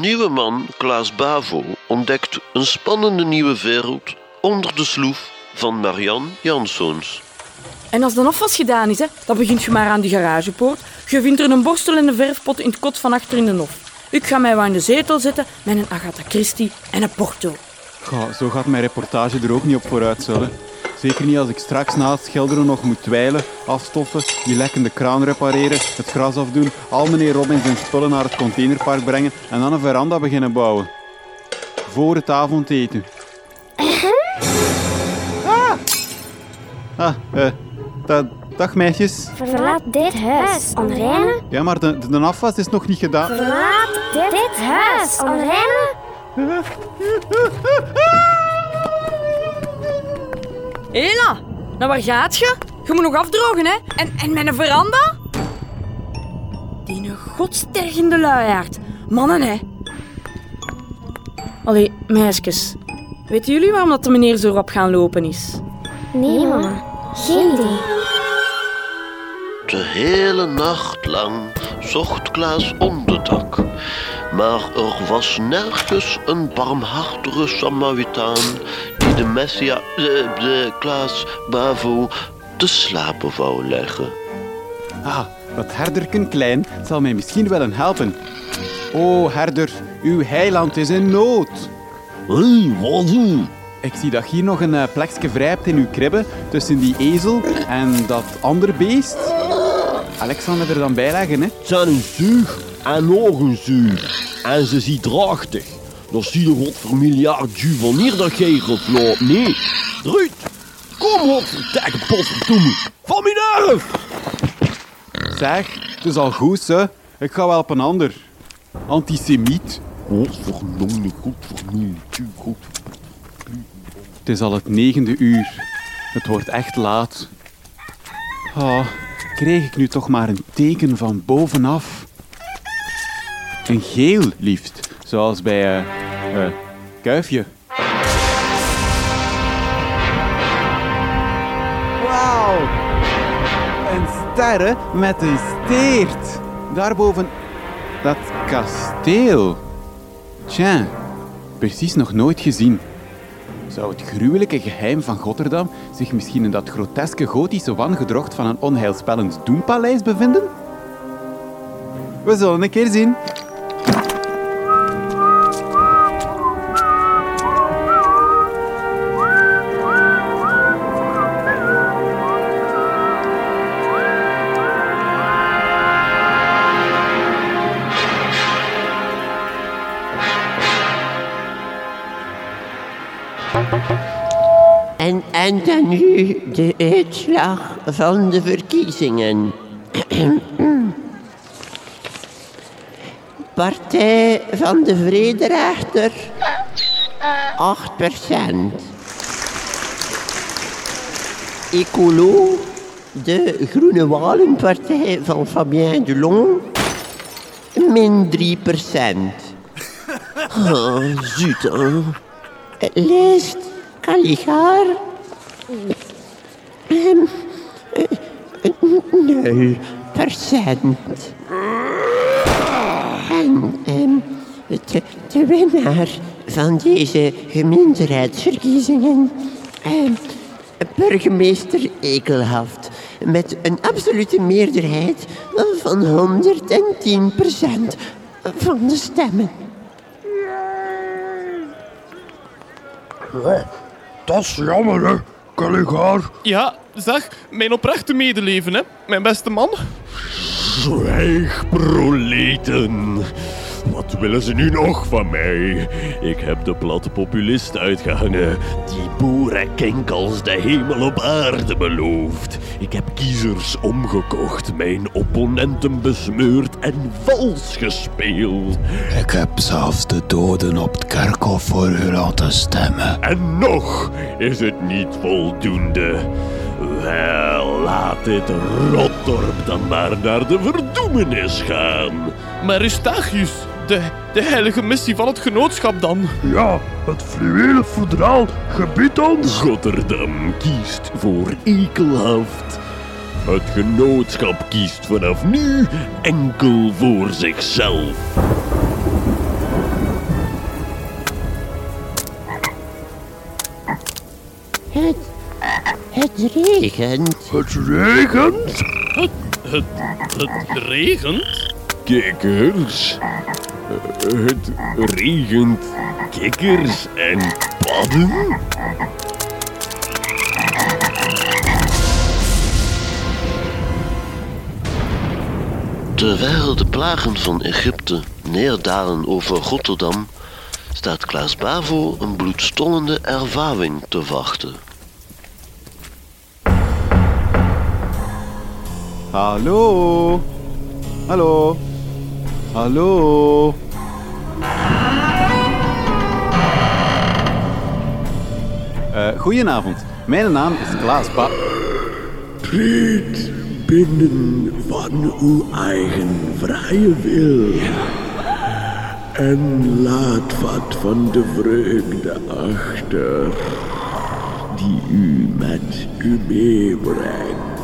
Nieuwe man Klaas Bavo ontdekt een spannende nieuwe wereld onder de sloef van Marian Janszoons. En als de afwas gedaan is, hè, dan begint je maar aan die garagepoort. Je vindt er een borstel en een verfpot in het kot van achter in de hof. Ik ga mij wat in de zetel zetten met een Agatha Christie en een Porto. Goh, zo gaat mijn reportage er ook niet op vooruit, zullen. Zeker niet als ik straks na het schilderen nog moet twijlen, afstoffen, die lekkende kraan repareren, het gras afdoen, al meneer Robin zijn spullen naar het containerpark brengen en dan een veranda beginnen bouwen. Voor het avondeten. Ah! Ah, eh, da- dag meisjes. Verlaat dit huis, Onreine. Ja, maar de, de, de afwas is nog niet gedaan. Verlaat dit huis, Onreine. Hela, nou waar gaat je? Je moet nog afdrogen, hè? En, en een veranda? Die een godstergende luiaard. Mannen, hè? Allee, meisjes. Weten jullie waarom dat de meneer zo rap gaan lopen is? Nee, mama. Geen idee. De hele nacht lang zocht Klaas onderdak. Maar er was nergens een barmhartige Samaritaan die de Messia, de, de Klaas Bavo, te slapen wou leggen. Ah, dat herderken klein zal mij misschien willen helpen. O, herder, uw heiland is in nood. Hé, wat doen? Ik zie dat hier nog een eh, plekje vrij hebt in uw kribbe tussen die ezel en dat andere beest. Alex zal me er dan bij leggen, hè? zijn een zuur en nog een zuur. En ze ziet drachtig. Dan zie je wat voor miljard ju wanneer dat jij gefloopt. Nee, eruit. Kom op, vertekken potverdomme. Van mijn erf. Zeg, het is al goed, hè? Ik ga wel op een ander. Antisemiet. Godverdomme, godverdomme, ju, god. Het is al het negende uur. Het wordt echt laat. Oh, kreeg ik nu toch maar een teken van bovenaf? Een geel, liefst. Zoals bij, eh, Kuifje. Wauw! Een sterre met een steert. Daarboven dat kasteel. Tja, precies nog nooit gezien. Zou het gruwelijke geheim van Rotterdam zich misschien in dat groteske gotische wangedrocht van een onheilspellend doempaleis bevinden? We zullen een keer zien. En, dan nu de uitslag van de verkiezingen. Partij van de Vrederechter 8% Ecolo, de Groene Walenpartij van Fabien Delon, min 3% Oh, zut. Lijst, Ehm, eh, Nul procent. En ehm, de, de winnaar van deze gemeenteraadsverkiezingen, ehm, burgemeester Ekelhaft, met een absolute meerderheid van 110% van de stemmen. Dat is jammer, hè, Caligaar. Ja, zeg, mijn oprechte medeleven, hè, mijn beste man. Zwijg, proleten. Wat willen ze nu nog van mij? Ik heb de platte populist uitgehangen, die boerenkinkels de hemel op aarde belooft. Ik heb kiezers omgekocht, mijn opponenten besmeurd en vals gespeeld. Ik heb zelfs de doden op het kerkhof voor u laten stemmen. En nog is het niet voldoende. Wel, laat dit rotdorp dan maar naar de verdoemenis gaan. Maar Eustachius, de, de heilige missie van het genootschap dan? Ja, het fluwele verdraal gebiedt ons... Rotterdam kiest voor ekelhaft. Het genootschap kiest vanaf nu enkel voor zichzelf. Het, het regent. Het regent? Het, het, het regent? Kijkers. Het regent kikkers en padden. Terwijl de plagen van Egypte neerdalen over Rotterdam, staat Klaas Bavo een bloedstollende ervaring te wachten. Hallo? Hallo? Hallo? Eh, goedenavond. Mijn naam is Klaas Ba... Treed binnen van uw eigen vrije wil. En laat wat van de vreugde achter die u met u meebrengt.